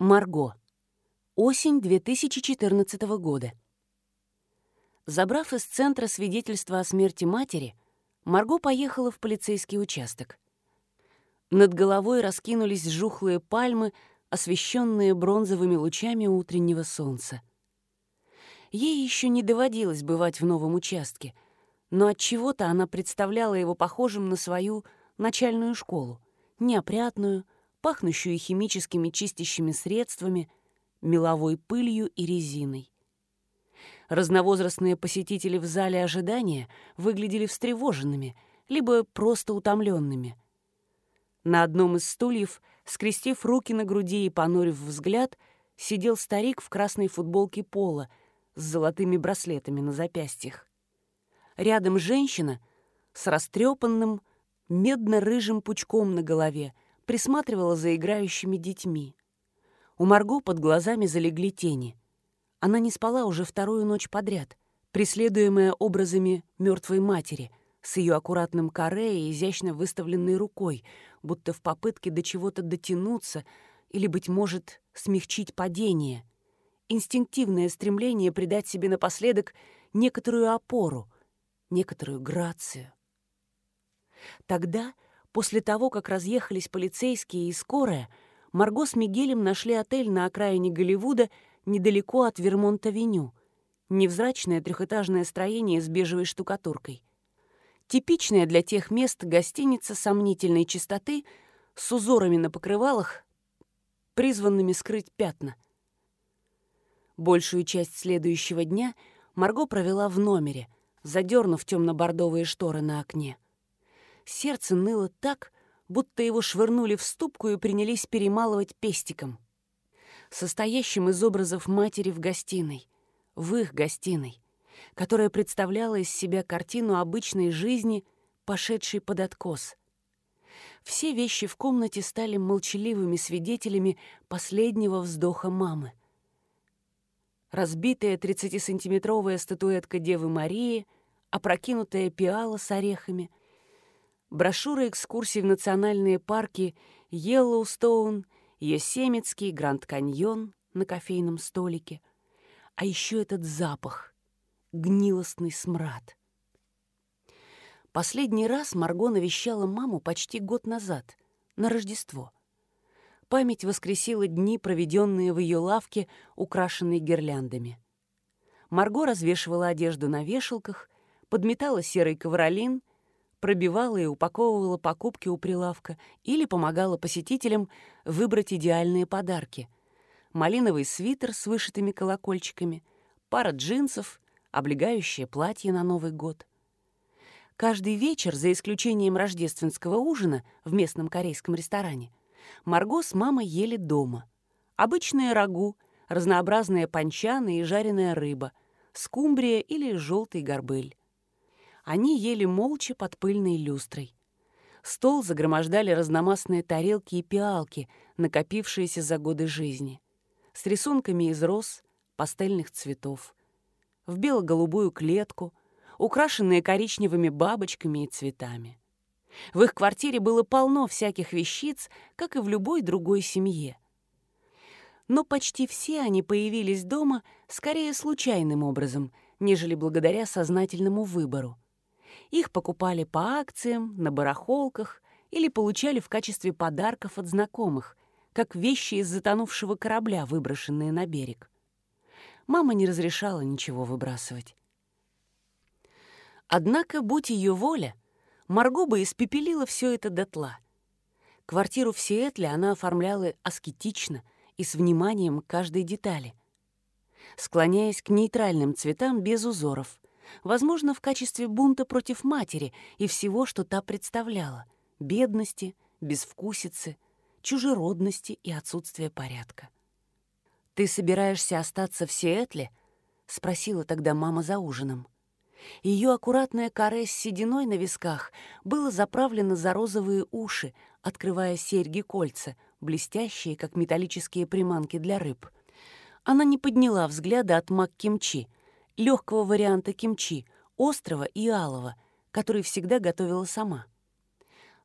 Марго. Осень 2014 года. Забрав из центра свидетельство о смерти матери, Марго поехала в полицейский участок. Над головой раскинулись жухлые пальмы, освещенные бронзовыми лучами утреннего солнца. Ей еще не доводилось бывать в новом участке, но от чего то она представляла его похожим на свою начальную школу, неопрятную, пахнущую химическими чистящими средствами, меловой пылью и резиной. Разновозрастные посетители в зале ожидания выглядели встревоженными, либо просто утомленными. На одном из стульев, скрестив руки на груди и понурив взгляд, сидел старик в красной футболке пола с золотыми браслетами на запястьях. Рядом женщина с растрепанным, медно-рыжим пучком на голове присматривала за играющими детьми. У Марго под глазами залегли тени. Она не спала уже вторую ночь подряд, преследуемая образами мертвой матери с ее аккуратным каре и изящно выставленной рукой, будто в попытке до чего-то дотянуться или, быть может, смягчить падение. Инстинктивное стремление придать себе напоследок некоторую опору, некоторую грацию. Тогда, после того, как разъехались полицейские и скорая, Марго с Мигелем нашли отель на окраине Голливуда недалеко от Вермонт-авеню. Невзрачное трехэтажное строение с бежевой штукатуркой. Типичная для тех мест гостиница сомнительной чистоты с узорами на покрывалах, призванными скрыть пятна. Большую часть следующего дня Марго провела в номере, задернув темно-бордовые шторы на окне. Сердце ныло так, будто его швырнули в ступку и принялись перемалывать пестиком. Состоящим из образов матери в гостиной, в их гостиной, которая представляла из себя картину обычной жизни, пошедшей под откос. Все вещи в комнате стали молчаливыми свидетелями последнего вздоха мамы. Разбитая 30-сантиметровая статуэтка Девы Марии, опрокинутая пиала с орехами, брошюры экскурсий в национальные парки Йеллоустоун, Йосемитский, Гранд-Каньон на кофейном столике. А еще этот запах, гнилостный смрад. Последний раз Марго навещала маму почти год назад, на Рождество. Память воскресила дни, проведенные в ее лавке, украшенной гирляндами. Марго развешивала одежду на вешалках, подметала серый ковролин — пробивала и упаковывала покупки у прилавка или помогала посетителям выбрать идеальные подарки. Малиновый свитер с вышитыми колокольчиками, пара джинсов, облегающее платье на Новый год. Каждый вечер, за исключением рождественского ужина в местном корейском ресторане, Марго с мамой ели дома. Обычное рагу, разнообразные панчаны и жареная рыба, скумбрия или желтый горбыль. Они ели молча под пыльной люстрой. Стол загромождали разномастные тарелки и пиалки, накопившиеся за годы жизни, с рисунками из роз, пастельных цветов, в бело-голубую клетку, украшенные коричневыми бабочками и цветами. В их квартире было полно всяких вещиц, как и в любой другой семье. Но почти все они появились дома скорее случайным образом, нежели благодаря сознательному выбору. Их покупали по акциям, на барахолках или получали в качестве подарков от знакомых, как вещи из затонувшего корабля, выброшенные на берег. Мама не разрешала ничего выбрасывать. Однако, будь ее воля, Марго бы испепелила все это дотла. Квартиру в Сиэтле она оформляла аскетично и с вниманием к каждой детали, склоняясь к нейтральным цветам без узоров — возможно, в качестве бунта против матери и всего, что та представляла — бедности, безвкусицы, чужеродности и отсутствия порядка. «Ты собираешься остаться в Сиэтле?» — спросила тогда мама за ужином. Ее аккуратное каре с сединой на висках было заправлено за розовые уши, открывая серьги-кольца, блестящие, как металлические приманки для рыб. Она не подняла взгляда от мак-кимчи — легкого варианта кимчи, острого и алого, который всегда готовила сама.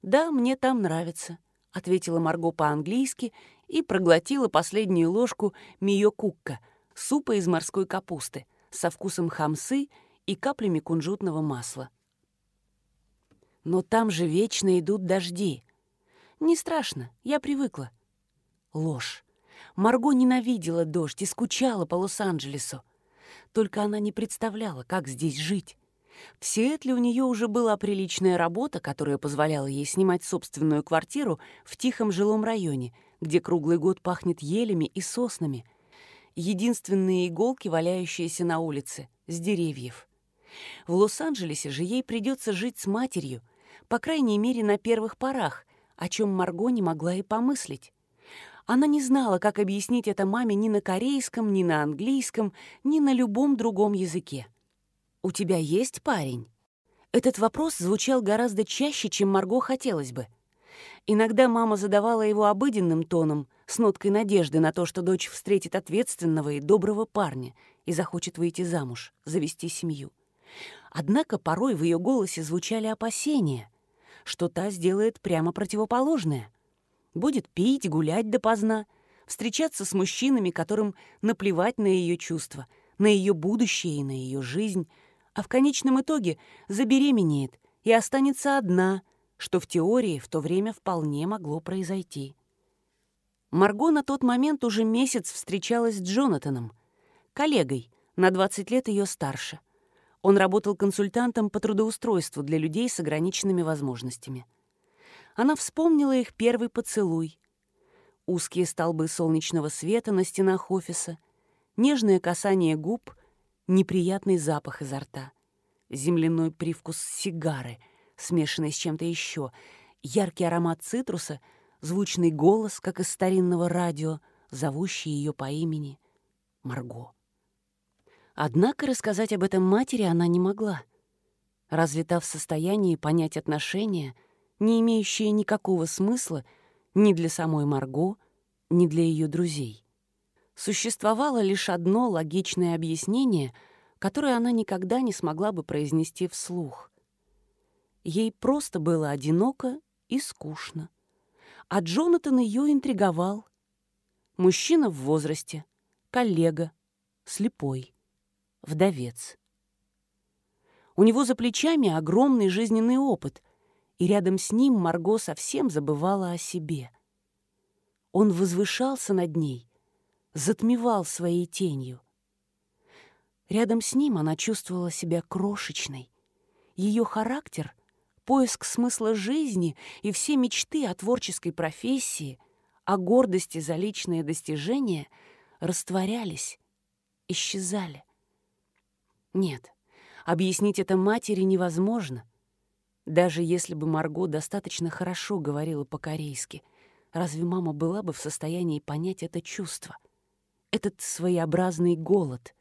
«Да, мне там нравится», — ответила Марго по-английски и проглотила последнюю ложку миё-кукка, супа из морской капусты, со вкусом хамсы и каплями кунжутного масла. Но там же вечно идут дожди. Не страшно, я привыкла. Ложь. Марго ненавидела дождь и скучала по Лос-Анджелесу. Только она не представляла, как здесь жить. В Сиэтле у нее уже была приличная работа, которая позволяла ей снимать собственную квартиру в тихом жилом районе, где круглый год пахнет елями и соснами. Единственные иголки, валяющиеся на улице, с деревьев. В Лос-Анджелесе же ей придется жить с матерью, по крайней мере, на первых порах, о чем Марго не могла и помыслить. Она не знала, как объяснить это маме ни на корейском, ни на английском, ни на любом другом языке. «У тебя есть парень?» Этот вопрос звучал гораздо чаще, чем Марго хотелось бы. Иногда мама задавала его обыденным тоном, с ноткой надежды на то, что дочь встретит ответственного и доброго парня и захочет выйти замуж, завести семью. Однако порой в ее голосе звучали опасения, что та сделает прямо противоположное. Будет пить, гулять допоздна, встречаться с мужчинами, которым наплевать на ее чувства, на ее будущее и на ее жизнь, а в конечном итоге забеременеет и останется одна, что в теории в то время вполне могло произойти. Марго на тот момент уже месяц встречалась с Джонатаном, коллегой, на 20 лет ее старше. Он работал консультантом по трудоустройству для людей с ограниченными возможностями. Она вспомнила их первый поцелуй. Узкие столбы солнечного света на стенах офиса, нежное касание губ, неприятный запах изо рта, земляной привкус сигары, смешанный с чем-то еще, яркий аромат цитруса, звучный голос, как из старинного радио, зовущий ее по имени Марго. Однако рассказать об этом матери она не могла. Разве та в состоянии понять отношения, не имеющие никакого смысла ни для самой Марго, ни для ее друзей? Существовало лишь одно логичное объяснение, которое она никогда не смогла бы произнести вслух. Ей просто было одиноко и скучно. А Джонатан ее интриговал. Мужчина в возрасте, коллега, слепой вдовец. У него за плечами огромный жизненный опыт, и рядом с ним Марго совсем забывала о себе. Он возвышался над ней, затмевал своей тенью. Рядом с ним она чувствовала себя крошечной. Ее характер, поиск смысла жизни и все мечты о творческой профессии, о гордости за личные достижения растворялись, исчезали. Нет, объяснить это матери невозможно. Даже если бы Марго достаточно хорошо говорила по-корейски, разве мама была бы в состоянии понять это чувство? Этот своеобразный голод.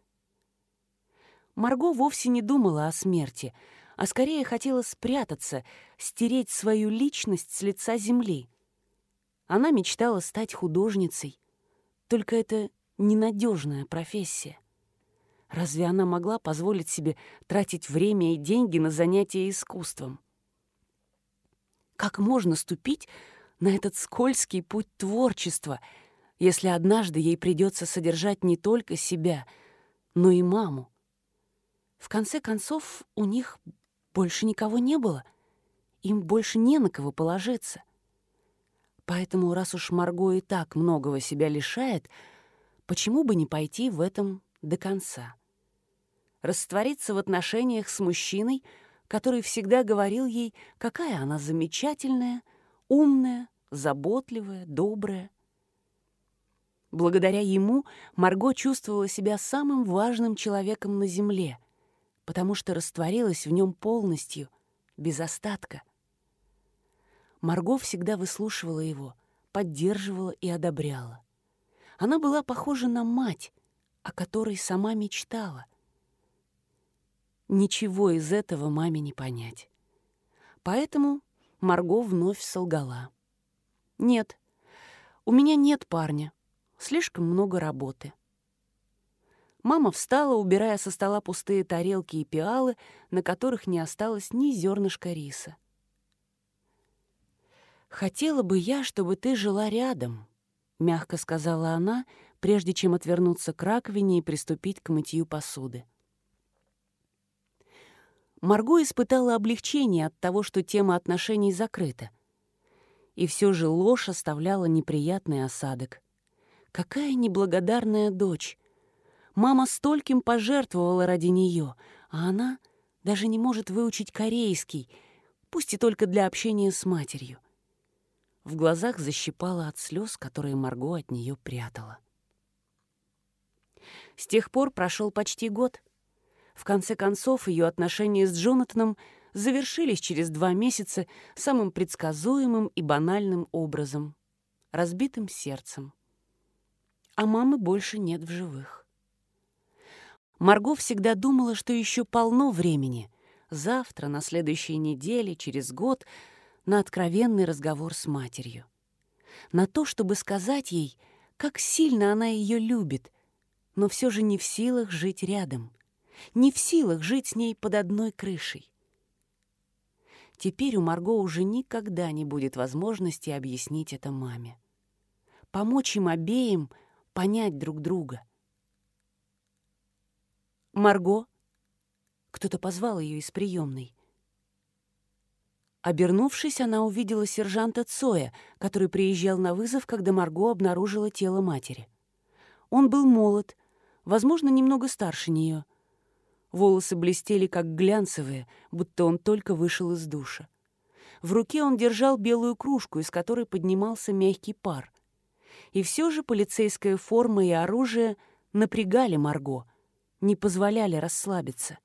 Марго вовсе не думала о смерти, а скорее хотела спрятаться, стереть свою личность с лица земли. Она мечтала стать художницей, только это ненадежная профессия. Разве она могла позволить себе тратить время и деньги на занятия искусством? Как можно ступить на этот скользкий путь творчества, если однажды ей придется содержать не только себя, но и маму? В конце концов, у них больше никого не было. Им больше не на кого положиться. Поэтому, раз уж Марго и так многого себя лишает, почему бы не пойти в этом до конца? раствориться в отношениях с мужчиной, который всегда говорил ей, какая она замечательная, умная, заботливая, добрая. Благодаря ему Марго чувствовала себя самым важным человеком на Земле, потому что растворилась в нем полностью, без остатка. Марго всегда выслушивала его, поддерживала и одобряла. Она была похожа на мать, о которой сама мечтала. Ничего из этого маме не понять. Поэтому Марго вновь солгала. «Нет, у меня нет парня. Слишком много работы». Мама встала, убирая со стола пустые тарелки и пиалы, на которых не осталось ни зернышка риса. «Хотела бы я, чтобы ты жила рядом», — мягко сказала она, прежде чем отвернуться к раковине и приступить к мытью посуды. Марго испытала облегчение от того, что тема отношений закрыта. И все же ложь оставляла неприятный осадок. Какая неблагодарная дочь! Мама стольким пожертвовала ради нее, а она даже не может выучить корейский, пусть и только для общения с матерью. В глазах защипала от слез, которые Марго от нее прятала. С тех пор прошел почти год — в конце концов, ее отношения с Джонатаном завершились через два месяца самым предсказуемым и банальным образом — разбитым сердцем. А мамы больше нет в живых. Марго всегда думала, что еще полно времени — завтра, на следующей неделе, через год — на откровенный разговор с матерью. На то, чтобы сказать ей, как сильно она ее любит, но все же не в силах жить рядом — не в силах жить с ней под одной крышей. Теперь у Марго уже никогда не будет возможности объяснить это маме. Помочь им обеим понять друг друга. «Марго?» Кто-то позвал ее из приемной. Обернувшись, она увидела сержанта Цоя, который приезжал на вызов, когда Марго обнаружила тело матери. Он был молод, возможно, немного старше нее. Волосы блестели, как глянцевые, будто он только вышел из душа. В руке он держал белую кружку, из которой поднимался мягкий пар. И все же полицейская форма и оружие напрягали Марго, не позволяли расслабиться.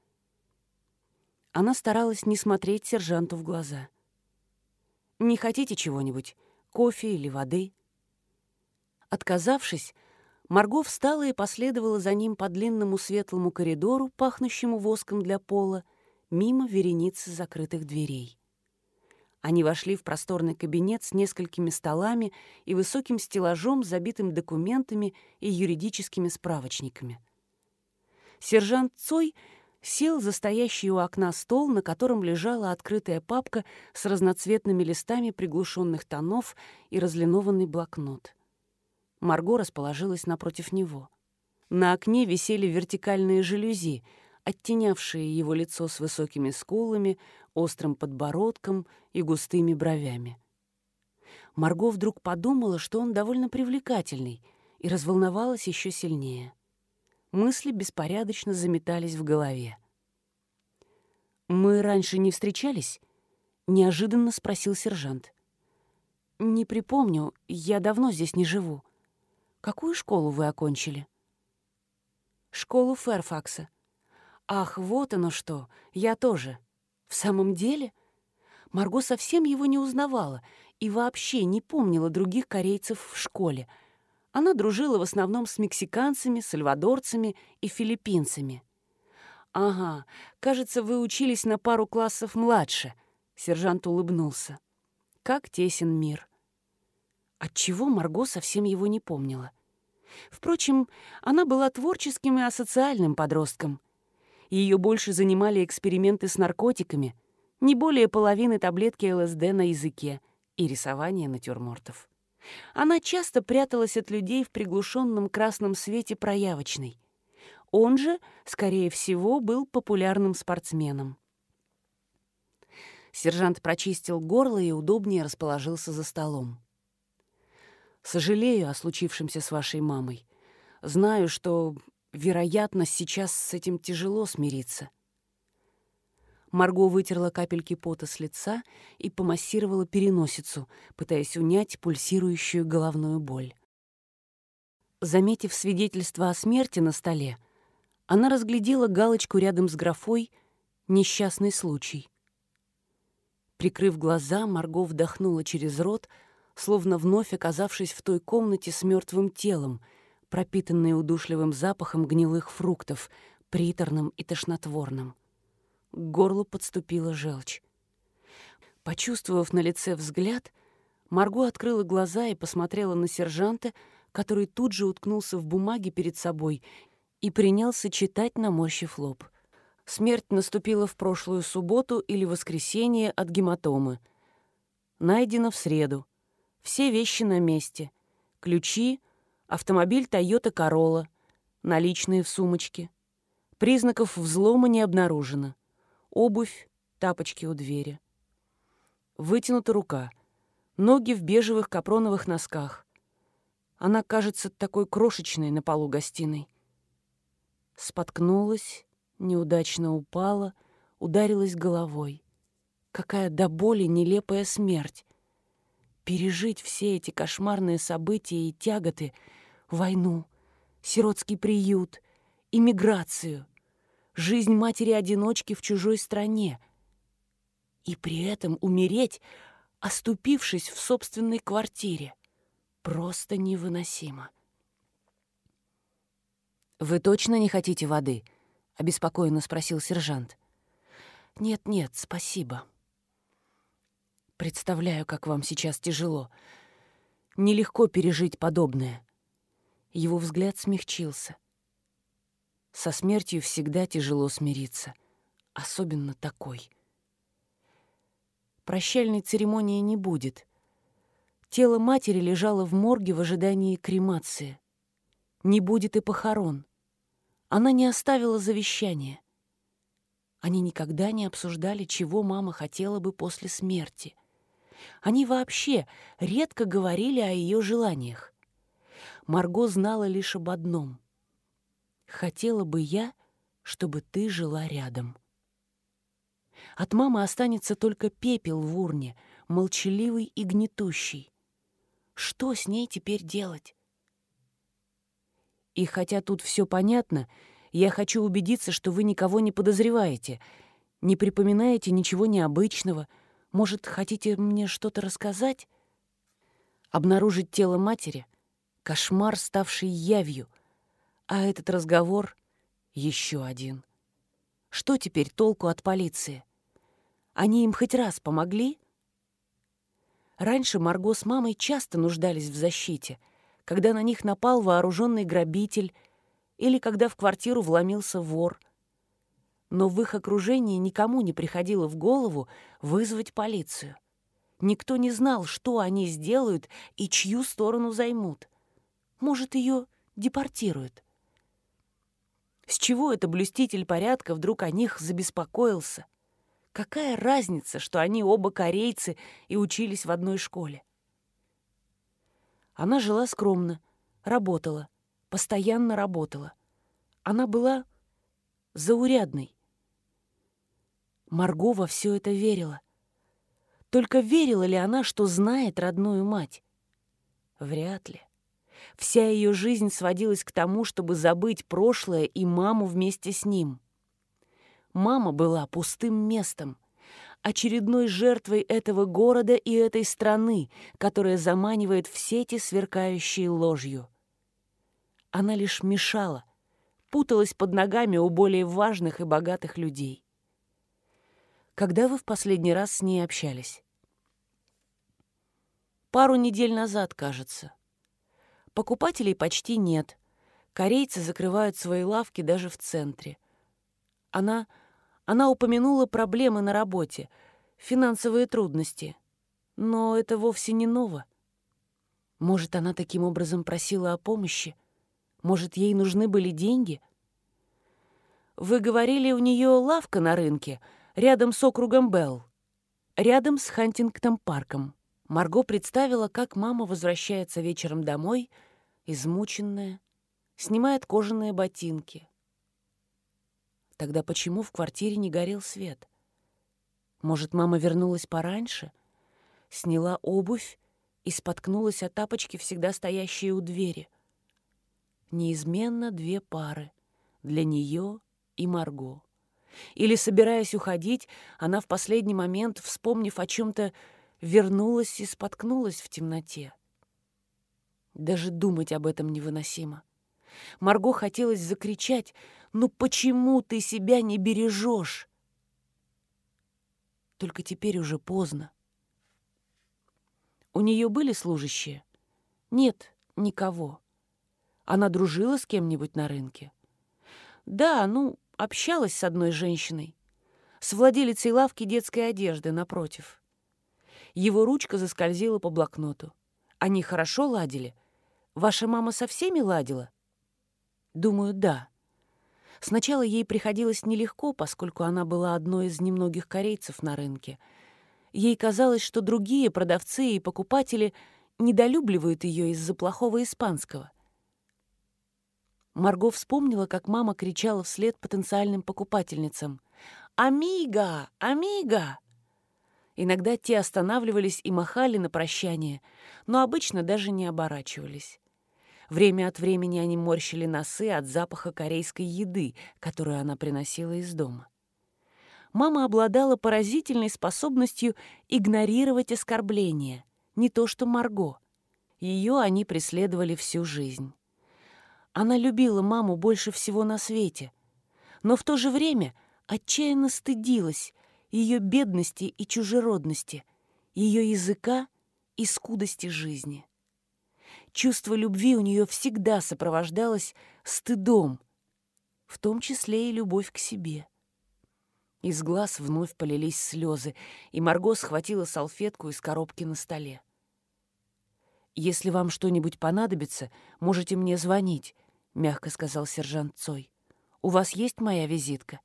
Она старалась не смотреть сержанту в глаза. «Не хотите чего-нибудь? Кофе или воды?» Отказавшись, Марго встала и последовала за ним по длинному светлому коридору, пахнущему воском для пола, мимо вереницы закрытых дверей. Они вошли в просторный кабинет с несколькими столами и высоким стеллажом, забитым документами и юридическими справочниками. Сержант Цой сел за стоящий у окна стол, на котором лежала открытая папка с разноцветными листами приглушенных тонов и разлинованный блокнот. Марго расположилась напротив него. На окне висели вертикальные жалюзи, оттенявшие его лицо с высокими скулами, острым подбородком и густыми бровями. Марго вдруг подумала, что он довольно привлекательный, и разволновалась еще сильнее. Мысли беспорядочно заметались в голове. «Мы раньше не встречались?» — неожиданно спросил сержант. «Не припомню, я давно здесь не живу». Какую школу вы окончили? Школу Ферфакса. Ах, вот оно что, я тоже. В самом деле? Марго совсем его не узнавала и вообще не помнила других корейцев в школе. Она дружила в основном с мексиканцами, сальвадорцами и филиппинцами. «Ага, кажется, вы учились на пару классов младше», — сержант улыбнулся. «Как тесен мир». Отчего Марго совсем его не помнила? Впрочем, она была творческим и асоциальным подростком. Ее больше занимали эксперименты с наркотиками, не более половины таблетки ЛСД на языке и рисование натюрмортов. Она часто пряталась от людей в приглушенном красном свете проявочной. Он же, скорее всего, был популярным спортсменом. Сержант прочистил горло и удобнее расположился за столом. Сожалею о случившемся с вашей мамой. Знаю, что, вероятно, сейчас с этим тяжело смириться. Марго вытерла капельки пота с лица и помассировала переносицу, пытаясь унять пульсирующую головную боль. Заметив свидетельство о смерти на столе, она разглядела галочку рядом с графой «Несчастный случай». Прикрыв глаза, Марго вдохнула через рот, словно вновь оказавшись в той комнате с мертвым телом, пропитанной удушливым запахом гнилых фруктов, приторным и тошнотворным. К горлу подступила желчь. Почувствовав на лице взгляд, Марго открыла глаза и посмотрела на сержанта, который тут же уткнулся в бумаге перед собой и принялся читать, наморщив лоб. Смерть наступила в прошлую субботу или воскресенье от гематомы. Найдена в среду. Все вещи на месте. ключи, автомобиль Toyota Corolla, наличные в сумочке. Признаков взлома не обнаружено. Обувь, тапочки у двери. Вытянута рука. Ноги в бежевых капроновых носках. Она кажется такой крошечной на полу гостиной. Споткнулась, неудачно упала, ударилась головой. Какая до боли нелепая смерть. Пережить все эти кошмарные события и тяготы, войну, сиротский приют, иммиграцию, жизнь матери-одиночки в чужой стране. И при этом умереть, оступившись в собственной квартире. Просто невыносимо. «Вы точно не хотите воды?» — обеспокоенно спросил сержант. «Нет-нет, спасибо». Представляю, как вам сейчас тяжело. Нелегко пережить подобное. Его взгляд смягчился. Со смертью всегда тяжело смириться, особенно такой. Прощальной церемонии не будет. Тело матери лежало в морге в ожидании кремации. Не будет и похорон. Она не оставила завещания. Они никогда не обсуждали, чего мама хотела бы после смерти — они вообще редко говорили о ее желаниях. Марго знала лишь об одном. «Хотела бы я, чтобы ты жила рядом». От мамы останется только пепел в урне, молчаливый и гнетущий. Что с ней теперь делать? И хотя тут все понятно, я хочу убедиться, что вы никого не подозреваете, не припоминаете ничего необычного — может, хотите мне что-то рассказать? Обнаружить тело матери — кошмар, ставший явью, а этот разговор — еще один. Что теперь толку от полиции? Они им хоть раз помогли? Раньше Марго с мамой часто нуждались в защите, когда на них напал вооруженный грабитель или когда в квартиру вломился вор — но в их окружении никому не приходило в голову вызвать полицию. Никто не знал, что они сделают и чью сторону займут. Может, ее депортируют. С чего это блюститель порядка вдруг о них забеспокоился? Какая разница, что они оба корейцы и учились в одной школе? Она жила скромно, работала, постоянно работала. Она была заурядной. Марго во все это верила. Только верила ли она, что знает родную мать? Вряд ли. Вся ее жизнь сводилась к тому, чтобы забыть прошлое и маму вместе с ним. Мама была пустым местом, очередной жертвой этого города и этой страны, которая заманивает в сети, сверкающие ложью. Она лишь мешала, путалась под ногами у более важных и богатых людей. Когда вы в последний раз с ней общались? Пару недель назад, кажется. Покупателей почти нет. Корейцы закрывают свои лавки даже в центре. Она, она упомянула проблемы на работе, финансовые трудности. Но это вовсе не ново. Может, она таким образом просила о помощи? Может, ей нужны были деньги? Вы говорили, у нее лавка на рынке — рядом с округом Белл, рядом с Хантингтон-парком. Марго представила, как мама возвращается вечером домой, измученная, снимает кожаные ботинки. Тогда почему в квартире не горел свет? Может, мама вернулась пораньше, сняла обувь и споткнулась о тапочки, всегда стоящие у двери. Неизменно две пары — для нее и Марго. Или, собираясь уходить, она в последний момент, вспомнив о чем-то, вернулась и споткнулась в темноте. Даже думать об этом невыносимо. Марго хотелось закричать «Ну почему ты себя не бережешь?» Только теперь уже поздно. У нее были служащие? Нет, никого. Она дружила с кем-нибудь на рынке? Да, ну, общалась с одной женщиной, с владелицей лавки детской одежды напротив. Его ручка заскользила по блокноту. Они хорошо ладили. Ваша мама со всеми ладила? Думаю, да. Сначала ей приходилось нелегко, поскольку она была одной из немногих корейцев на рынке. Ей казалось, что другие продавцы и покупатели недолюбливают ее из-за плохого испанского. Марго вспомнила, как мама кричала вслед потенциальным покупательницам. «Амиго! Амиго!» Иногда те останавливались и махали на прощание, но обычно даже не оборачивались. Время от времени они морщили носы от запаха корейской еды, которую она приносила из дома. Мама обладала поразительной способностью игнорировать оскорбления, не то что Марго. Ее они преследовали всю жизнь. Она любила маму больше всего на свете, но в то же время отчаянно стыдилась ее бедности и чужеродности, ее языка и скудости жизни. Чувство любви у нее всегда сопровождалось стыдом, в том числе и любовь к себе. Из глаз вновь полились слезы, и Марго схватила салфетку из коробки на столе. «Если вам что-нибудь понадобится, можете мне звонить», — мягко сказал сержант Цой. «У вас есть моя визитка?»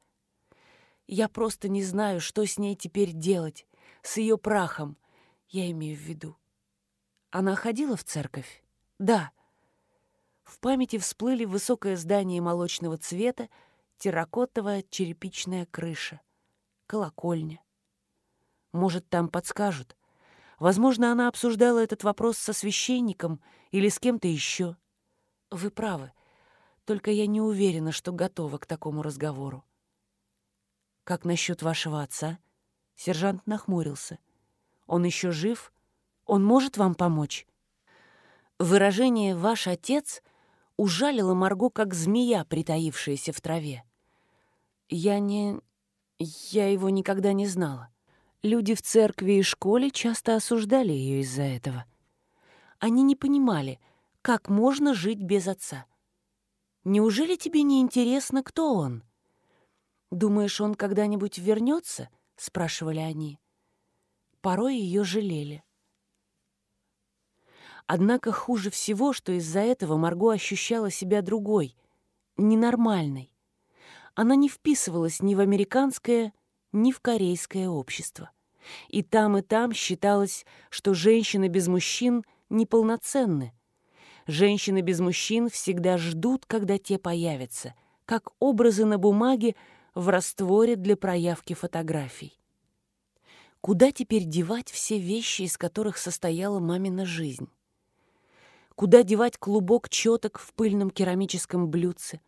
«Я просто не знаю, что с ней теперь делать, с ее прахом, я имею в виду». «Она ходила в церковь?» Да. В памяти всплыли высокое здание молочного цвета, терракотовая черепичная крыша, колокольня. Может, там подскажут. Возможно, она обсуждала этот вопрос со священником или с кем-то еще. Вы правы. Только я не уверена, что готова к такому разговору. Как насчет вашего отца? Сержант нахмурился. Он еще жив? Он может вам помочь? Выражение «ваш отец» ужалило Марго, как змея, притаившаяся в траве. Я не... я его никогда не знала. Люди в церкви и школе часто осуждали ее из-за этого. Они не понимали, как можно жить без отца. Неужели тебе не интересно, кто он? Думаешь, он когда-нибудь вернется? спрашивали они. Порой ее жалели. Однако хуже всего, что из-за этого Марго ощущала себя другой, ненормальной. Она не вписывалась ни в американское, ни в корейское общество. И там, и там считалось, что женщины без мужчин неполноценны. Женщины без мужчин всегда ждут, когда те появятся, как образы на бумаге в растворе для проявки фотографий. Куда теперь девать все вещи, из которых состояла мамина жизнь? Куда девать клубок четок в пыльном керамическом блюдце?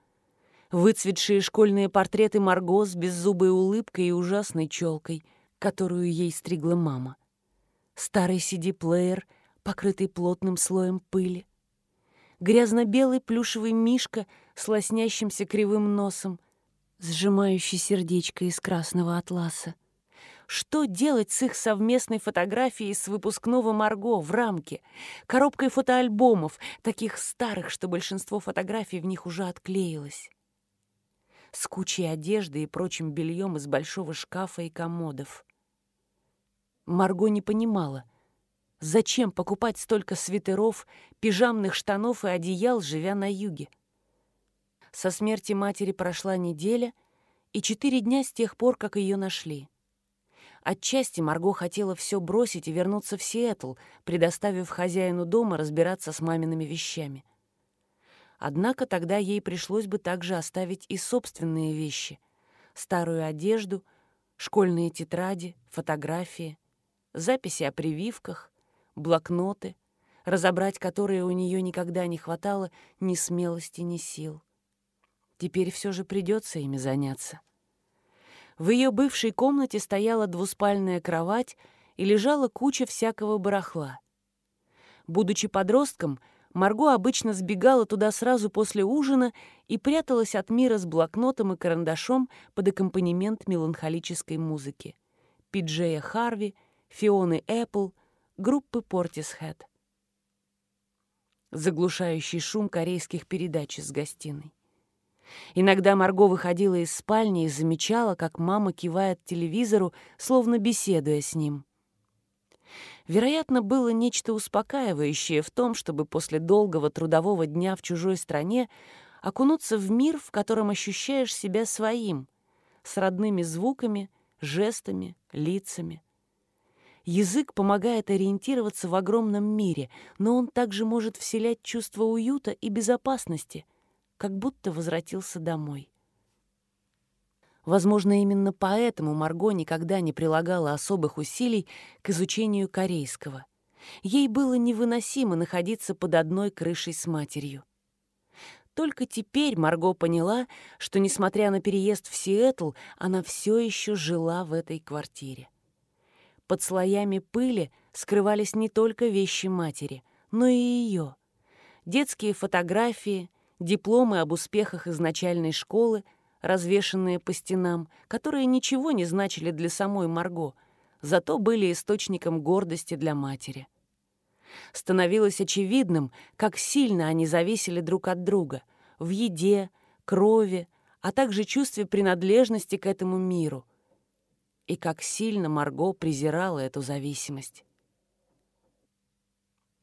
Выцветшие школьные портреты Марго с беззубой улыбкой и ужасной челкой, которую ей стригла мама. Старый CD-плеер, покрытый плотным слоем пыли. Грязно-белый плюшевый мишка с лоснящимся кривым носом, сжимающий сердечко из красного атласа. Что делать с их совместной фотографией с выпускного Марго в рамке, коробкой фотоальбомов, таких старых, что большинство фотографий в них уже отклеилось? С кучей одежды и прочим бельем из большого шкафа и комодов. Марго не понимала, зачем покупать столько свитеров, пижамных штанов и одеял, живя на юге. Со смерти матери прошла неделя и четыре дня с тех пор, как ее нашли. Отчасти Марго хотела все бросить и вернуться в Сиэтл, предоставив хозяину дома разбираться с мамиными вещами. Однако тогда ей пришлось бы также оставить и собственные вещи — старую одежду, школьные тетради, фотографии, записи о прививках, блокноты, разобрать которые у нее никогда не хватало ни смелости, ни сил. Теперь все же придется ими заняться. В ее бывшей комнате стояла двуспальная кровать и лежала куча всякого барахла. Будучи подростком, Марго обычно сбегала туда сразу после ужина и пряталась от мира с блокнотом и карандашом под аккомпанемент меланхолической музыки. Пиджея Харви, Фионы Эппл, группы Портисхэт. Заглушающий шум корейских передач из гостиной. Иногда Марго выходила из спальни и замечала, как мама кивает телевизору, словно беседуя с ним. Вероятно, было нечто успокаивающее в том, чтобы после долгого трудового дня в чужой стране окунуться в мир, в котором ощущаешь себя своим, с родными звуками, жестами, лицами. Язык помогает ориентироваться в огромном мире, но он также может вселять чувство уюта и безопасности, как будто возвратился домой. Возможно, именно поэтому Марго никогда не прилагала особых усилий к изучению корейского. Ей было невыносимо находиться под одной крышей с матерью. Только теперь Марго поняла, что, несмотря на переезд в Сиэтл, она все еще жила в этой квартире. Под слоями пыли скрывались не только вещи матери, но и ее. Детские фотографии, дипломы об успехах из начальной школы, развешанные по стенам, которые ничего не значили для самой Марго, зато были источником гордости для матери. Становилось очевидным, как сильно они зависели друг от друга в еде, крови, а также чувстве принадлежности к этому миру. И как сильно Марго презирала эту зависимость.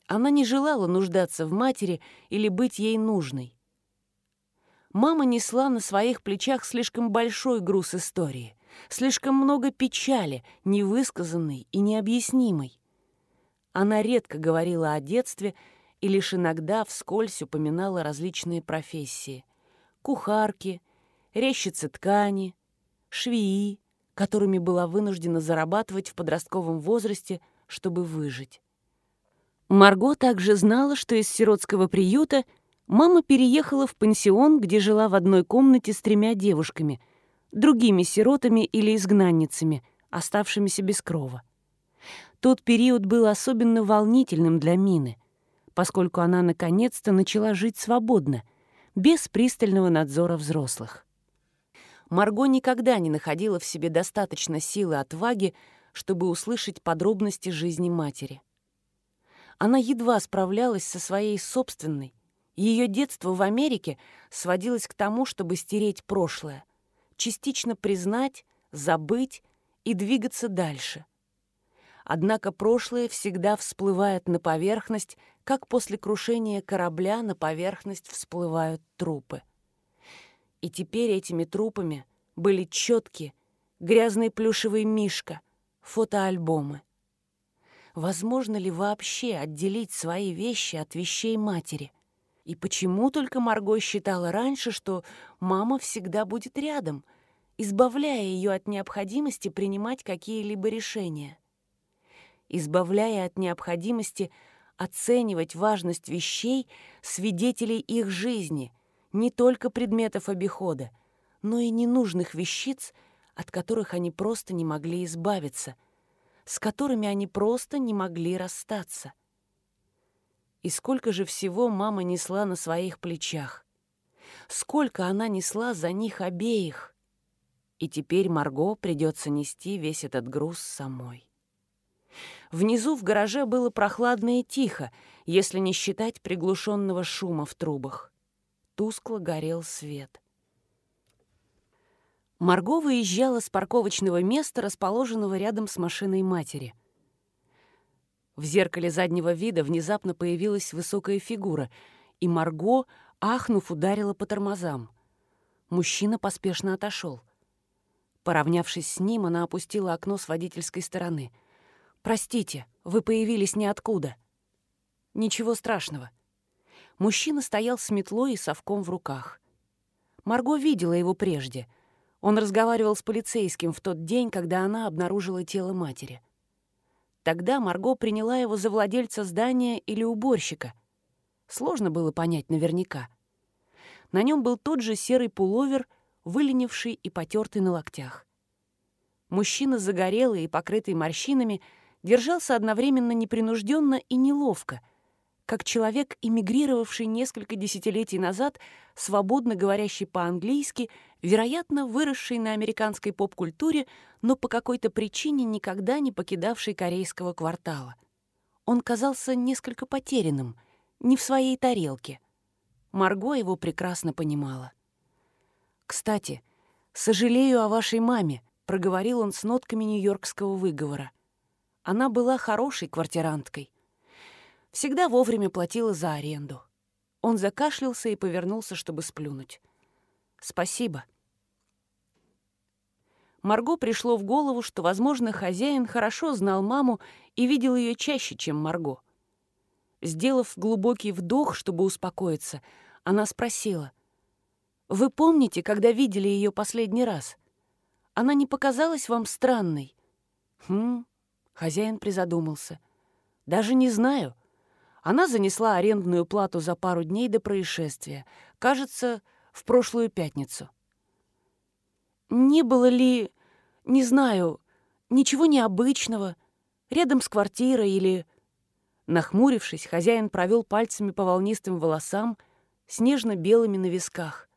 Она не желала нуждаться в матери или быть ей нужной мама несла на своих плечах слишком большой груз истории, слишком много печали, невысказанной и необъяснимой. Она редко говорила о детстве и лишь иногда вскользь упоминала различные профессии. Кухарки, резчицы ткани, швеи, которыми была вынуждена зарабатывать в подростковом возрасте, чтобы выжить. Марго также знала, что из сиротского приюта – Мама переехала в пансион, где жила в одной комнате с тремя девушками, другими сиротами или изгнанницами, оставшимися без крова. Тот период был особенно волнительным для Мины, поскольку она наконец-то начала жить свободно, без пристального надзора взрослых. Марго никогда не находила в себе достаточно силы отваги, чтобы услышать подробности жизни матери. Она едва справлялась со своей собственной, ее детство в Америке сводилось к тому, чтобы стереть прошлое, частично признать, забыть и двигаться дальше. Однако прошлое всегда всплывает на поверхность, как после крушения корабля на поверхность всплывают трупы. И теперь этими трупами были четкие, грязный плюшевый мишка, фотоальбомы. Возможно ли вообще отделить свои вещи от вещей матери – и почему только Марго считала раньше, что мама всегда будет рядом, избавляя ее от необходимости принимать какие-либо решения? Избавляя от необходимости оценивать важность вещей, свидетелей их жизни, не только предметов обихода, но и ненужных вещиц, от которых они просто не могли избавиться, с которыми они просто не могли расстаться. И сколько же всего мама несла на своих плечах. Сколько она несла за них обеих. И теперь Марго придется нести весь этот груз самой. Внизу в гараже было прохладно и тихо, если не считать приглушенного шума в трубах. Тускло горел свет. Марго выезжала с парковочного места, расположенного рядом с машиной матери — в зеркале заднего вида внезапно появилась высокая фигура, и Марго, ахнув, ударила по тормозам. Мужчина поспешно отошел. Поравнявшись с ним, она опустила окно с водительской стороны. «Простите, вы появились ниоткуда». «Ничего страшного». Мужчина стоял с метлой и совком в руках. Марго видела его прежде. Он разговаривал с полицейским в тот день, когда она обнаружила тело матери. Тогда Марго приняла его за владельца здания или уборщика. Сложно было понять наверняка. На нем был тот же серый пуловер, выленивший и потертый на локтях. Мужчина загорелый и покрытый морщинами держался одновременно непринужденно и неловко — как человек, эмигрировавший несколько десятилетий назад, свободно говорящий по-английски, вероятно, выросший на американской поп-культуре, но по какой-то причине никогда не покидавший корейского квартала. Он казался несколько потерянным, не в своей тарелке. Марго его прекрасно понимала. «Кстати, сожалею о вашей маме», — проговорил он с нотками нью-йоркского выговора. Она была хорошей квартиранткой. Всегда вовремя платила за аренду. Он закашлялся и повернулся, чтобы сплюнуть. «Спасибо». Марго пришло в голову, что, возможно, хозяин хорошо знал маму и видел ее чаще, чем Марго. Сделав глубокий вдох, чтобы успокоиться, она спросила. «Вы помните, когда видели ее последний раз? Она не показалась вам странной?» «Хм...» — хозяин призадумался. «Даже не знаю. Она занесла арендную плату за пару дней до происшествия. Кажется, в прошлую пятницу. Не было ли, не знаю, ничего необычного, рядом с квартирой или... Нахмурившись, хозяин провел пальцами по волнистым волосам, снежно-белыми на висках.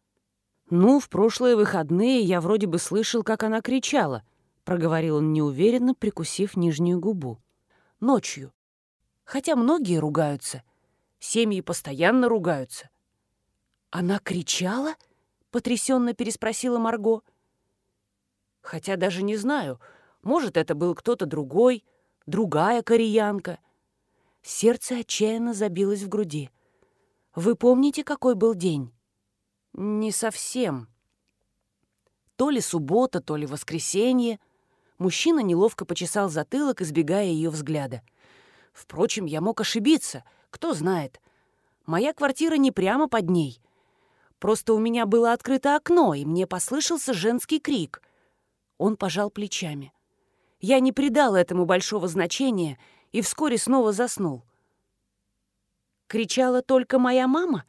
«Ну, в прошлые выходные я вроде бы слышал, как она кричала», — проговорил он неуверенно, прикусив нижнюю губу. «Ночью. Хотя многие ругаются. Семьи постоянно ругаются. «Она кричала?» — потрясенно переспросила Марго. «Хотя даже не знаю. Может, это был кто-то другой, другая кореянка». Сердце отчаянно забилось в груди. «Вы помните, какой был день?» «Не совсем. То ли суббота, то ли воскресенье». Мужчина неловко почесал затылок, избегая ее взгляда. Впрочем, я мог ошибиться, кто знает. Моя квартира не прямо под ней. Просто у меня было открыто окно, и мне послышался женский крик. Он пожал плечами. Я не придал этому большого значения и вскоре снова заснул. Кричала только моя мама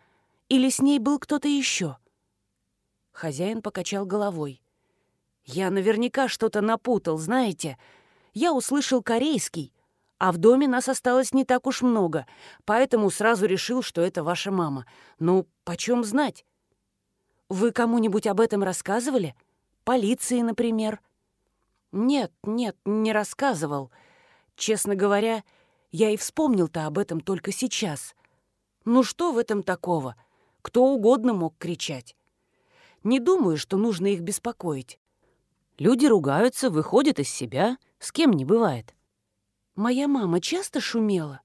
или с ней был кто-то еще? Хозяин покачал головой. Я наверняка что-то напутал, знаете. Я услышал корейский, а в доме нас осталось не так уж много, поэтому сразу решил, что это ваша мама. Ну, почем знать? Вы кому-нибудь об этом рассказывали? Полиции, например? Нет, нет, не рассказывал. Честно говоря, я и вспомнил-то об этом только сейчас. Ну что в этом такого? Кто угодно мог кричать. Не думаю, что нужно их беспокоить. Люди ругаются, выходят из себя, с кем не бывает. Моя мама часто шумела?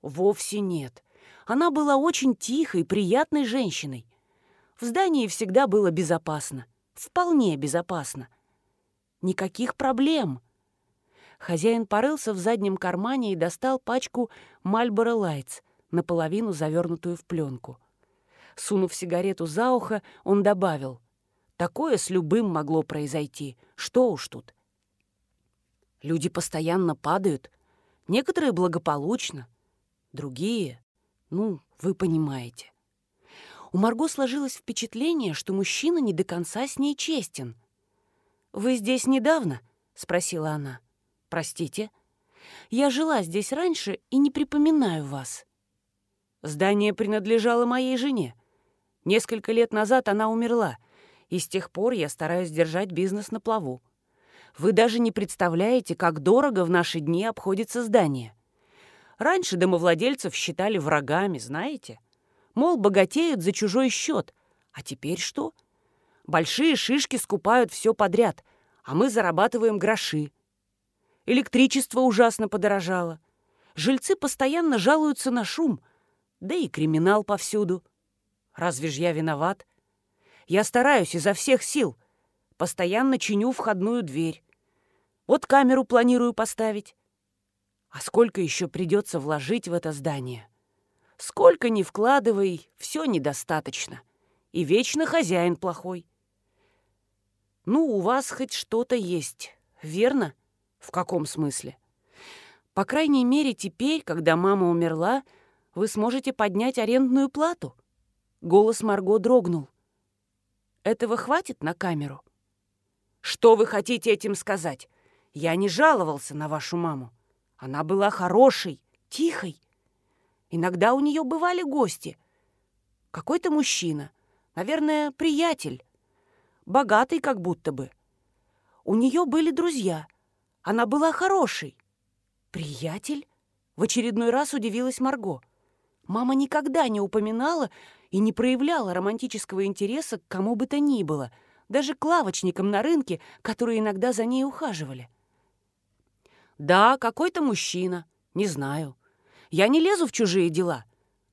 Вовсе нет. Она была очень тихой, приятной женщиной. В здании всегда было безопасно. Вполне безопасно. Никаких проблем. Хозяин порылся в заднем кармане и достал пачку Мальборо Лайтс, наполовину завернутую в пленку. Сунув сигарету за ухо, он добавил. «Такое с любым могло произойти. Что уж тут». Люди постоянно падают, Некоторые благополучно, другие, ну, вы понимаете. У Марго сложилось впечатление, что мужчина не до конца с ней честен. «Вы здесь недавно?» — спросила она. «Простите. Я жила здесь раньше и не припоминаю вас». Здание принадлежало моей жене. Несколько лет назад она умерла, и с тех пор я стараюсь держать бизнес на плаву. Вы даже не представляете, как дорого в наши дни обходится здание. Раньше домовладельцев считали врагами, знаете? Мол, богатеют за чужой счет. А теперь что? Большие шишки скупают все подряд, а мы зарабатываем гроши. Электричество ужасно подорожало. Жильцы постоянно жалуются на шум, да и криминал повсюду. Разве ж я виноват? Я стараюсь изо всех сил, постоянно чиню входную дверь. Вот камеру планирую поставить. А сколько еще придется вложить в это здание? Сколько ни вкладывай, все недостаточно. И вечно хозяин плохой. Ну, у вас хоть что-то есть, верно? В каком смысле? По крайней мере, теперь, когда мама умерла, вы сможете поднять арендную плату. Голос Марго дрогнул. Этого хватит на камеру? Что вы хотите этим сказать? Я не жаловался на вашу маму. Она была хорошей, тихой. Иногда у нее бывали гости. Какой-то мужчина, наверное, приятель. Богатый как будто бы. У нее были друзья. Она была хорошей. Приятель? В очередной раз удивилась Марго. Мама никогда не упоминала и не проявляла романтического интереса к кому бы то ни было, даже к лавочникам на рынке, которые иногда за ней ухаживали. Да, какой-то мужчина. Не знаю. Я не лезу в чужие дела,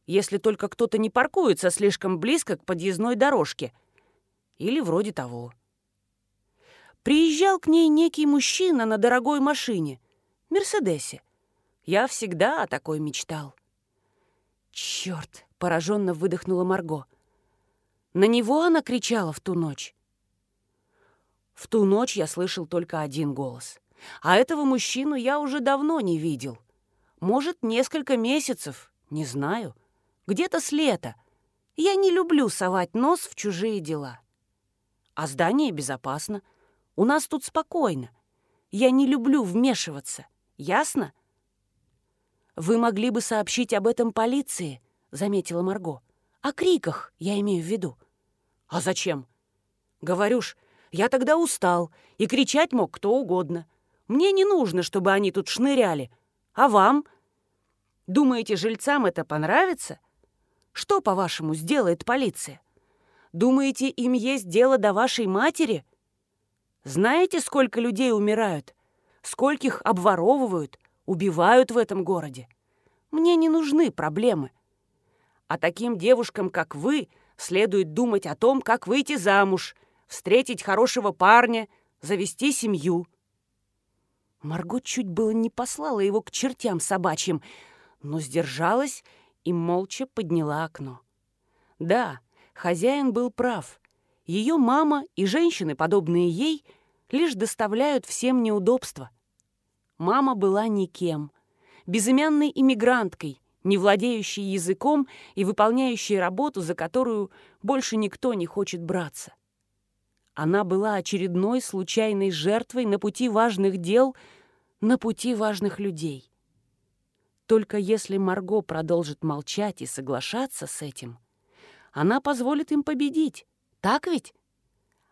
если только кто-то не паркуется слишком близко к подъездной дорожке. Или вроде того. Приезжал к ней некий мужчина на дорогой машине, Мерседесе. Я всегда о такой мечтал. Черт! пораженно выдохнула Марго. На него она кричала в ту ночь. В ту ночь я слышал только один голос. А этого мужчину я уже давно не видел. Может, несколько месяцев, не знаю. Где-то с лета. Я не люблю совать нос в чужие дела. А здание безопасно. У нас тут спокойно. Я не люблю вмешиваться. Ясно? Вы могли бы сообщить об этом полиции, заметила Марго. О криках, я имею в виду. А зачем? Говорю ж, я тогда устал, и кричать мог кто угодно. Мне не нужно, чтобы они тут шныряли. А вам? Думаете, жильцам это понравится? Что, по-вашему, сделает полиция? Думаете, им есть дело до вашей матери? Знаете, сколько людей умирают? Скольких обворовывают, убивают в этом городе? Мне не нужны проблемы. А таким девушкам, как вы, следует думать о том, как выйти замуж, встретить хорошего парня, завести семью. Марго чуть было не послала его к чертям собачьим, но сдержалась и молча подняла окно. Да, хозяин был прав. Ее мама и женщины, подобные ей, лишь доставляют всем неудобства. Мама была никем, безымянной иммигранткой, не владеющей языком и выполняющей работу, за которую больше никто не хочет браться. Она была очередной случайной жертвой на пути важных дел, на пути важных людей. Только если Марго продолжит молчать и соглашаться с этим, она позволит им победить. Так ведь?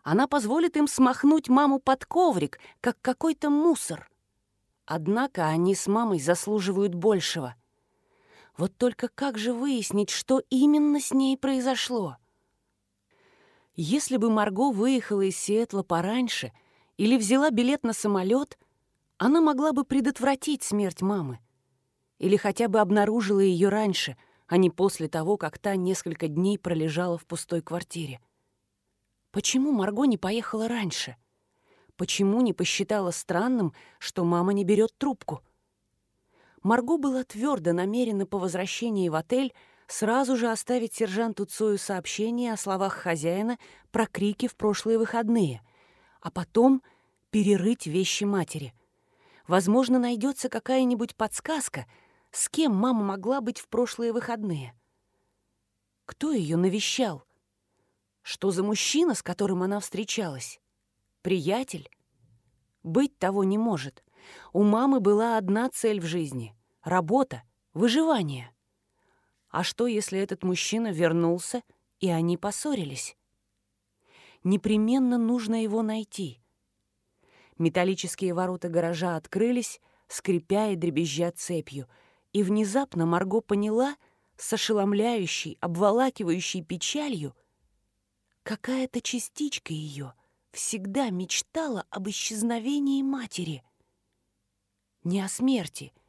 Она позволит им смахнуть маму под коврик, как какой-то мусор. Однако они с мамой заслуживают большего. Вот только как же выяснить, что именно с ней произошло? Если бы Марго выехала из Сиэтла пораньше или взяла билет на самолет, она могла бы предотвратить смерть мамы. Или хотя бы обнаружила ее раньше, а не после того, как та несколько дней пролежала в пустой квартире. Почему Марго не поехала раньше? Почему не посчитала странным, что мама не берет трубку? Марго была твердо намерена по возвращении в отель сразу же оставить сержанту Цою сообщение о словах хозяина про крики в прошлые выходные, а потом перерыть вещи матери. Возможно, найдется какая-нибудь подсказка, с кем мама могла быть в прошлые выходные. Кто ее навещал? Что за мужчина, с которым она встречалась? Приятель? Быть того не может. У мамы была одна цель в жизни — работа, выживание. А что, если этот мужчина вернулся, и они поссорились? Непременно нужно его найти. Металлические ворота гаража открылись, скрипя и дребезжа цепью, и внезапно Марго поняла с ошеломляющей, обволакивающей печалью, какая-то частичка ее всегда мечтала об исчезновении матери. Не о смерти —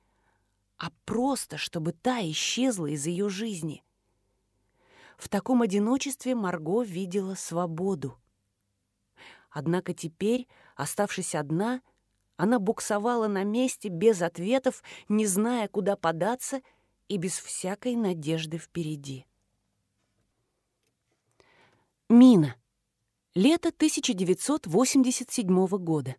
а просто, чтобы та исчезла из ее жизни. В таком одиночестве Марго видела свободу. Однако теперь, оставшись одна, она буксовала на месте без ответов, не зная, куда податься и без всякой надежды впереди. Мина. Лето 1987 года.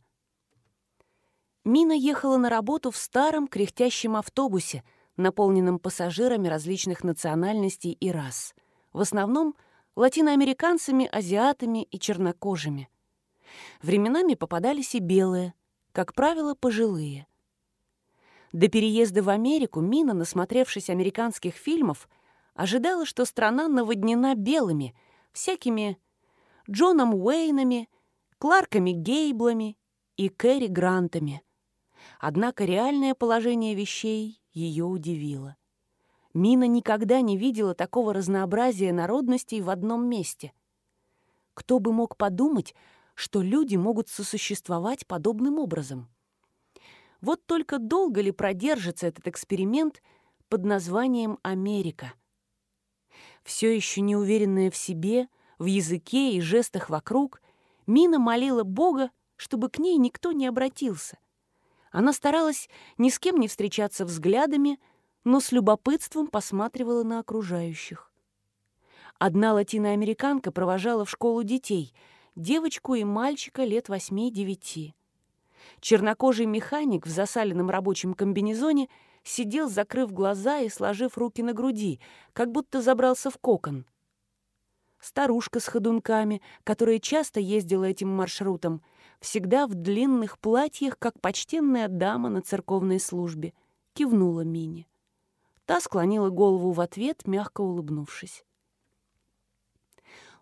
Мина ехала на работу в старом кряхтящем автобусе, наполненном пассажирами различных национальностей и рас. В основном латиноамериканцами, азиатами и чернокожими. Временами попадались и белые, как правило, пожилые. До переезда в Америку Мина, насмотревшись американских фильмов, ожидала, что страна наводнена белыми, всякими Джоном Уэйнами, Кларками Гейблами и Кэрри Грантами. Однако реальное положение вещей ее удивило. Мина никогда не видела такого разнообразия народностей в одном месте. Кто бы мог подумать, что люди могут сосуществовать подобным образом? Вот только долго ли продержится этот эксперимент под названием «Америка»? Все еще неуверенная в себе, в языке и жестах вокруг, Мина молила Бога, чтобы к ней никто не обратился. Она старалась ни с кем не встречаться взглядами, но с любопытством посматривала на окружающих. Одна латиноамериканка провожала в школу детей, девочку и мальчика лет восьми-девяти. Чернокожий механик в засаленном рабочем комбинезоне сидел, закрыв глаза и сложив руки на груди, как будто забрался в кокон. Старушка с ходунками, которая часто ездила этим маршрутом, всегда в длинных платьях, как почтенная дама на церковной службе, кивнула Мине. Та склонила голову в ответ, мягко улыбнувшись.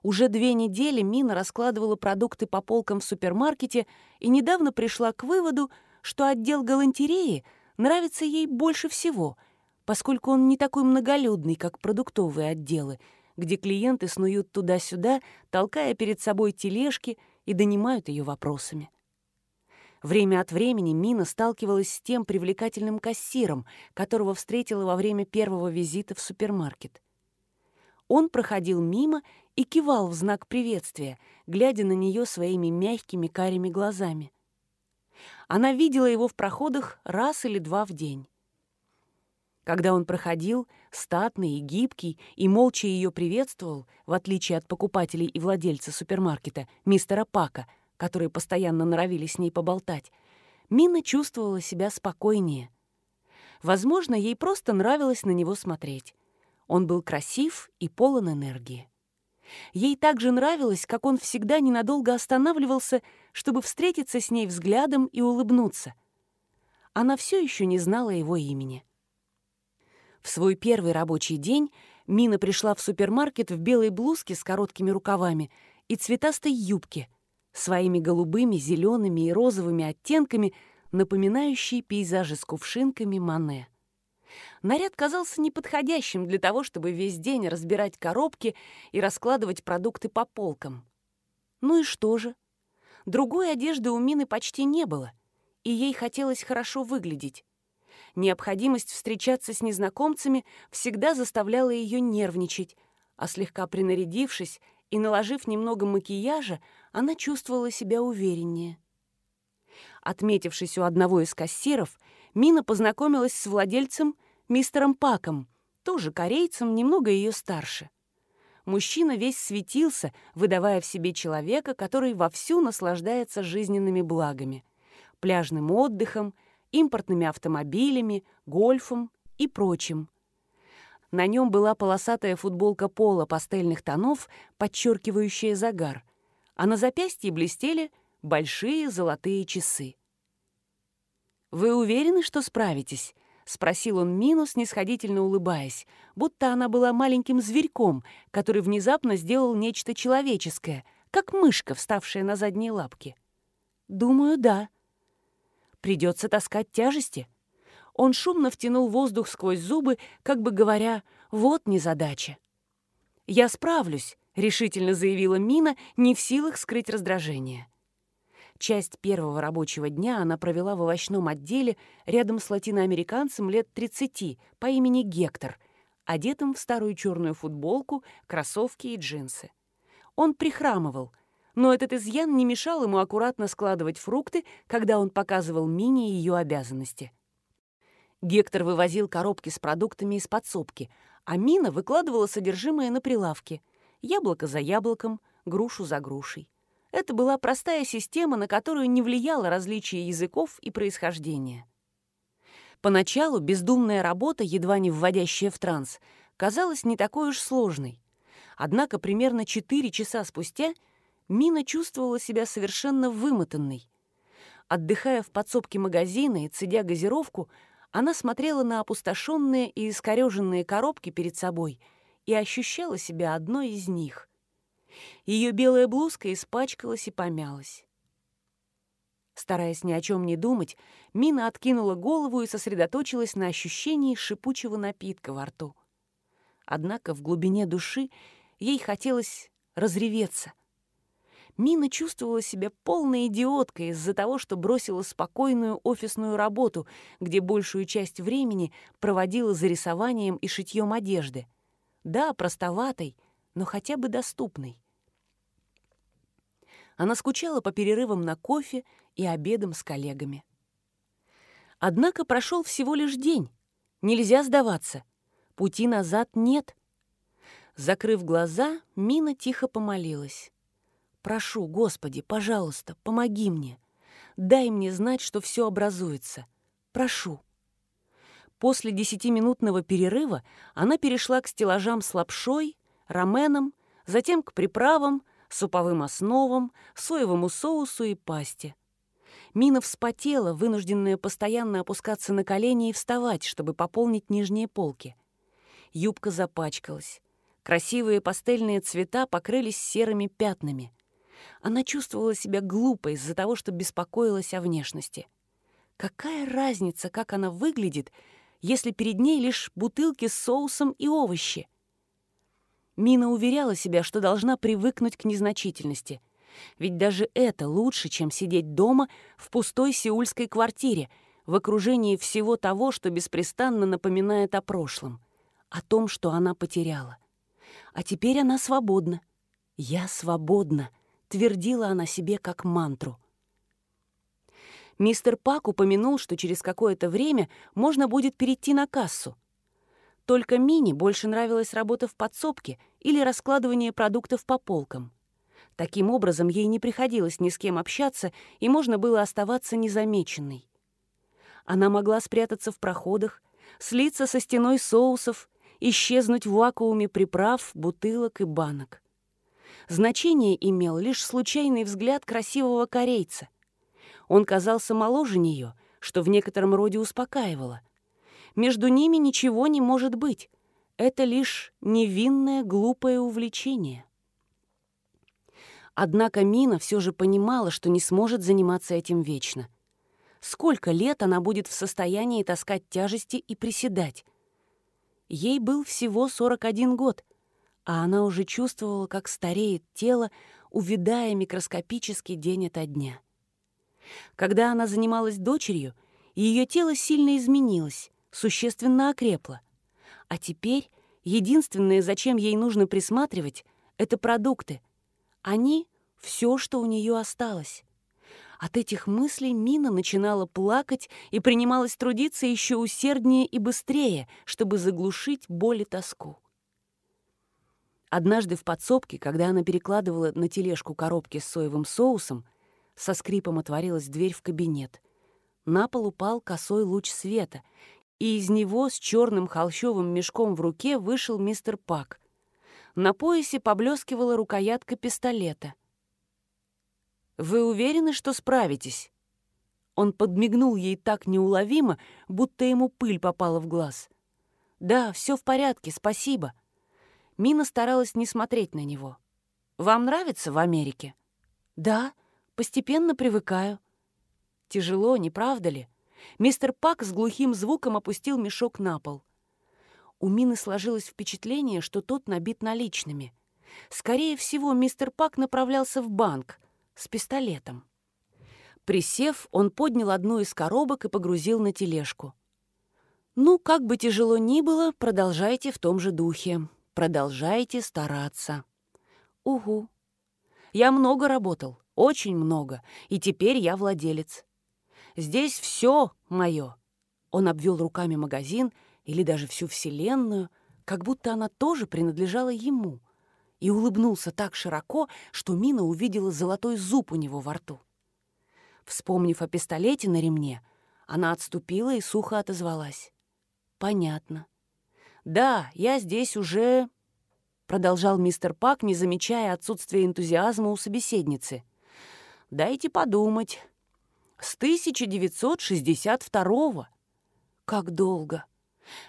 Уже две недели Мина раскладывала продукты по полкам в супермаркете и недавно пришла к выводу, что отдел галантереи нравится ей больше всего, поскольку он не такой многолюдный, как продуктовые отделы, где клиенты снуют туда-сюда, толкая перед собой тележки и донимают ее вопросами. Время от времени Мина сталкивалась с тем привлекательным кассиром, которого встретила во время первого визита в супермаркет. Он проходил мимо и кивал в знак приветствия, глядя на нее своими мягкими карими глазами. Она видела его в проходах раз или два в день. Когда он проходил, статный и гибкий, и молча ее приветствовал, в отличие от покупателей и владельца супермаркета, мистера Пака, которые постоянно норовили с ней поболтать, Мина чувствовала себя спокойнее. Возможно, ей просто нравилось на него смотреть. Он был красив и полон энергии. Ей также нравилось, как он всегда ненадолго останавливался, чтобы встретиться с ней взглядом и улыбнуться. Она все еще не знала его имени. В свой первый рабочий день Мина пришла в супермаркет в белой блузке с короткими рукавами и цветастой юбке, своими голубыми, зелеными и розовыми оттенками, напоминающие пейзажи с кувшинками Мане. Наряд казался неподходящим для того, чтобы весь день разбирать коробки и раскладывать продукты по полкам. Ну и что же? Другой одежды у Мины почти не было, и ей хотелось хорошо выглядеть. Необходимость встречаться с незнакомцами всегда заставляла ее нервничать, а слегка принарядившись и наложив немного макияжа, она чувствовала себя увереннее. Отметившись у одного из кассиров, Мина познакомилась с владельцем мистером Паком, тоже корейцем, немного ее старше. Мужчина весь светился, выдавая в себе человека, который вовсю наслаждается жизненными благами, пляжным отдыхом, импортными автомобилями, гольфом и прочим. На нем была полосатая футболка пола пастельных тонов, подчеркивающая загар, а на запястье блестели большие золотые часы. «Вы уверены, что справитесь?» — спросил он Мину, снисходительно улыбаясь, будто она была маленьким зверьком, который внезапно сделал нечто человеческое, как мышка, вставшая на задние лапки. «Думаю, да». «Придется таскать тяжести?» Он шумно втянул воздух сквозь зубы, как бы говоря, «вот незадача». «Я справлюсь», — решительно заявила Мина, не в силах скрыть раздражение. Часть первого рабочего дня она провела в овощном отделе рядом с латиноамериканцем лет 30 по имени Гектор, одетым в старую черную футболку, кроссовки и джинсы. Он прихрамывал, но этот изъян не мешал ему аккуратно складывать фрукты, когда он показывал Мине ее обязанности. Гектор вывозил коробки с продуктами из подсобки, а Мина выкладывала содержимое на прилавке. Яблоко за яблоком, грушу за грушей. Это была простая система, на которую не влияло различие языков и происхождения. Поначалу бездумная работа, едва не вводящая в транс, казалась не такой уж сложной. Однако примерно 4 часа спустя Мина чувствовала себя совершенно вымотанной. Отдыхая в подсобке магазина и цедя газировку, она смотрела на опустошенные и искореженные коробки перед собой и ощущала себя одной из них — ее белая блузка испачкалась и помялась. Стараясь ни о чем не думать, Мина откинула голову и сосредоточилась на ощущении шипучего напитка во рту. Однако в глубине души ей хотелось разреветься. Мина чувствовала себя полной идиоткой из-за того, что бросила спокойную офисную работу, где большую часть времени проводила за рисованием и шитьем одежды. Да, простоватой, но хотя бы доступной. Она скучала по перерывам на кофе и обедам с коллегами. Однако прошел всего лишь день. Нельзя сдаваться. Пути назад нет. Закрыв глаза, Мина тихо помолилась. «Прошу, Господи, пожалуйста, помоги мне. Дай мне знать, что все образуется. Прошу». После десятиминутного перерыва она перешла к стеллажам с лапшой, раменом, затем к приправам, суповым основам, соевому соусу и пасте. Мина вспотела, вынужденная постоянно опускаться на колени и вставать, чтобы пополнить нижние полки. Юбка запачкалась. Красивые пастельные цвета покрылись серыми пятнами. Она чувствовала себя глупой из-за того, что беспокоилась о внешности. Какая разница, как она выглядит, если перед ней лишь бутылки с соусом и овощи? Мина уверяла себя, что должна привыкнуть к незначительности — ведь даже это лучше, чем сидеть дома в пустой сеульской квартире, в окружении всего того, что беспрестанно напоминает о прошлом, о том, что она потеряла. А теперь она свободна. «Я свободна», — твердила она себе как мантру. Мистер Пак упомянул, что через какое-то время можно будет перейти на кассу. Только Мини больше нравилась работа в подсобке или раскладывание продуктов по полкам. Таким образом, ей не приходилось ни с кем общаться, и можно было оставаться незамеченной. Она могла спрятаться в проходах, слиться со стеной соусов, исчезнуть в вакууме приправ, бутылок и банок. Значение имел лишь случайный взгляд красивого корейца. Он казался моложе нее, что в некотором роде успокаивало. Между ними ничего не может быть. Это лишь невинное глупое увлечение. Однако Мина все же понимала, что не сможет заниматься этим вечно. Сколько лет она будет в состоянии таскать тяжести и приседать? Ей был всего 41 год, а она уже чувствовала, как стареет тело, увядая микроскопически день ото дня. Когда она занималась дочерью, ее тело сильно изменилось, существенно окрепло. А теперь единственное, зачем ей нужно присматривать, это продукты — они — все, что у нее осталось. От этих мыслей Мина начинала плакать и принималась трудиться еще усерднее и быстрее, чтобы заглушить боль и тоску. Однажды в подсобке, когда она перекладывала на тележку коробки с соевым соусом, со скрипом отворилась дверь в кабинет. На пол упал косой луч света, и из него с черным холщовым мешком в руке вышел мистер Пак. На поясе поблескивала рукоятка пистолета. «Вы уверены, что справитесь?» Он подмигнул ей так неуловимо, будто ему пыль попала в глаз. «Да, все в порядке, спасибо». Мина старалась не смотреть на него. «Вам нравится в Америке?» «Да, постепенно привыкаю». «Тяжело, не правда ли?» Мистер Пак с глухим звуком опустил мешок на пол. У Мины сложилось впечатление, что тот набит наличными. Скорее всего, мистер Пак направлялся в банк с пистолетом. Присев, он поднял одну из коробок и погрузил на тележку. «Ну, как бы тяжело ни было, продолжайте в том же духе. Продолжайте стараться». «Угу. Я много работал, очень много, и теперь я владелец. Здесь все мое». Он обвел руками магазин или даже всю Вселенную, как будто она тоже принадлежала ему, и улыбнулся так широко, что Мина увидела золотой зуб у него во рту. Вспомнив о пистолете на ремне, она отступила и сухо отозвалась. «Понятно. Да, я здесь уже...» Продолжал мистер Пак, не замечая отсутствия энтузиазма у собеседницы. «Дайте подумать. С 1962-го. Как долго!»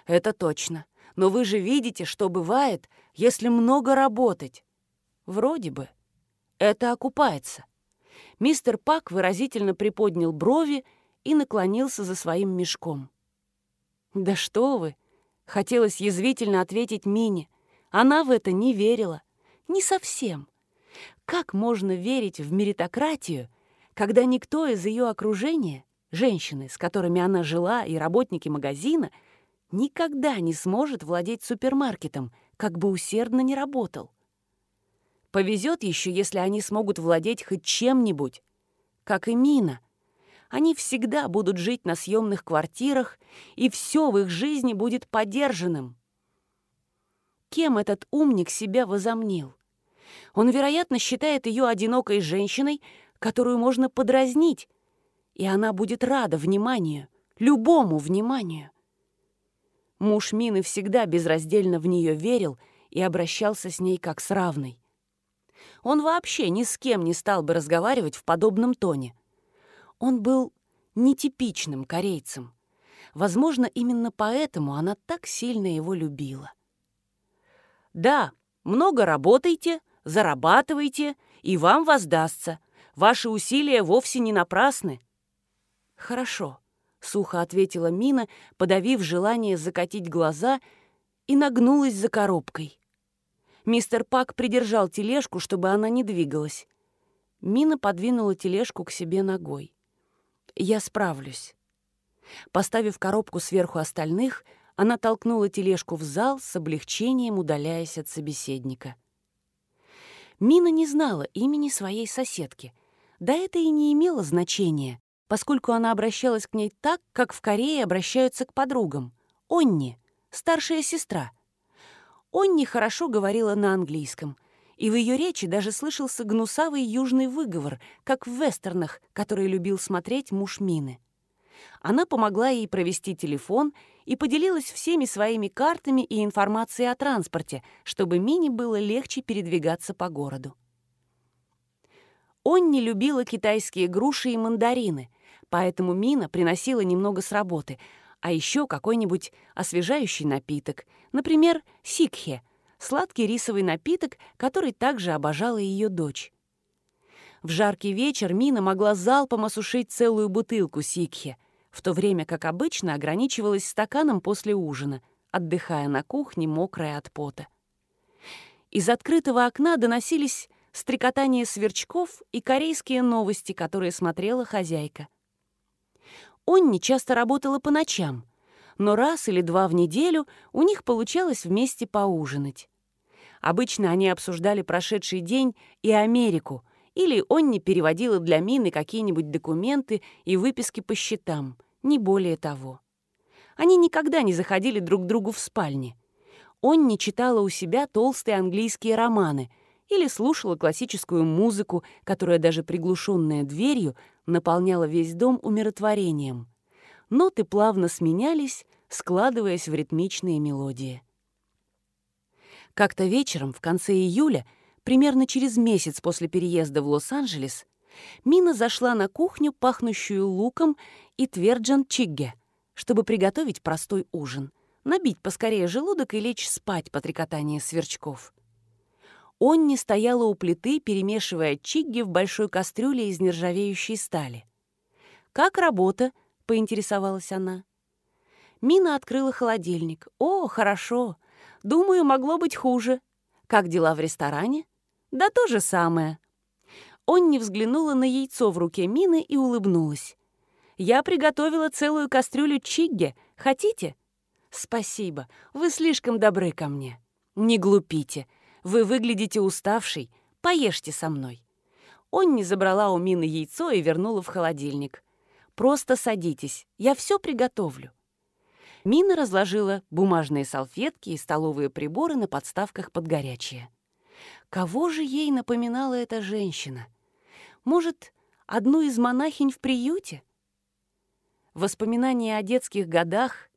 «Это точно. Но вы же видите, что бывает, если много работать». «Вроде бы. Это окупается». Мистер Пак выразительно приподнял брови и наклонился за своим мешком. «Да что вы!» — хотелось язвительно ответить Мине. Она в это не верила. Не совсем. Как можно верить в меритократию, когда никто из ее окружения, женщины, с которыми она жила, и работники магазина, никогда не сможет владеть супермаркетом, как бы усердно не работал? Повезет еще, если они смогут владеть хоть чем-нибудь, как и Мина. Они всегда будут жить на съемных квартирах, и все в их жизни будет подержанным. Кем этот умник себя возомнил? Он, вероятно, считает ее одинокой женщиной, которую можно подразнить, и она будет рада вниманию, любому вниманию. Муж Мины всегда безраздельно в нее верил и обращался с ней как с равной. Он вообще ни с кем не стал бы разговаривать в подобном тоне. Он был нетипичным корейцем. Возможно, именно поэтому она так сильно его любила. «Да, много работайте, зарабатывайте, и вам воздастся. Ваши усилия вовсе не напрасны». «Хорошо», — сухо ответила Мина, подавив желание закатить глаза, и нагнулась за коробкой. Мистер Пак придержал тележку, чтобы она не двигалась. Мина подвинула тележку к себе ногой. «Я справлюсь». Поставив коробку сверху остальных, она толкнула тележку в зал с облегчением, удаляясь от собеседника. Мина не знала имени своей соседки. Да это и не имело значения, поскольку она обращалась к ней так, как в Корее обращаются к подругам. Онни, старшая сестра. Онни хорошо говорила на английском, и в ее речи даже слышался гнусавый южный выговор, как в вестернах, которые любил смотреть муж Мины. Она помогла ей провести телефон и поделилась всеми своими картами и информацией о транспорте, чтобы Мине было легче передвигаться по городу. Онни любила китайские груши и мандарины, поэтому Мина приносила немного с работы, а еще какой-нибудь освежающий напиток, например, сикхе, сладкий рисовый напиток, который также обожала ее дочь. В жаркий вечер Мина могла залпом осушить целую бутылку сикхе, в то время как обычно ограничивалась стаканом после ужина, отдыхая на кухне, мокрая от пота. Из открытого окна доносились стрекотание сверчков и корейские новости, которые смотрела хозяйка. Онни часто работала по ночам, но раз или два в неделю у них получалось вместе поужинать. Обычно они обсуждали прошедший день и Америку, или Онни переводила для Мины какие-нибудь документы и выписки по счетам, не более того. Они никогда не заходили друг к другу в спальне. Он не читала у себя толстые английские романы или слушала классическую музыку, которая даже приглушенная дверью наполняла весь дом умиротворением. Ноты плавно сменялись, складываясь в ритмичные мелодии. Как-то вечером, в конце июля, примерно через месяц после переезда в Лос-Анджелес, Мина зашла на кухню, пахнущую луком и тверджан чигге, чтобы приготовить простой ужин, набить поскорее желудок и лечь спать по трекотании сверчков. Онни стояла у плиты, перемешивая чигги в большой кастрюле из нержавеющей стали. «Как работа?» — поинтересовалась она. Мина открыла холодильник. «О, хорошо. Думаю, могло быть хуже. Как дела в ресторане?» «Да то же самое». Онни взглянула на яйцо в руке Мины и улыбнулась. Я приготовила целую кастрюлю чигге. Хотите?» «Спасибо. Вы слишком добры ко мне. Не глупите. Вы выглядите уставшей. Поешьте со мной». Онни забрала у Мины яйцо и вернула в холодильник. «Просто садитесь. Я все приготовлю». Мина разложила бумажные салфетки и столовые приборы на подставках под горячее. Кого же ей напоминала эта женщина? Может, одну из монахинь в приюте? Воспоминания о детских годах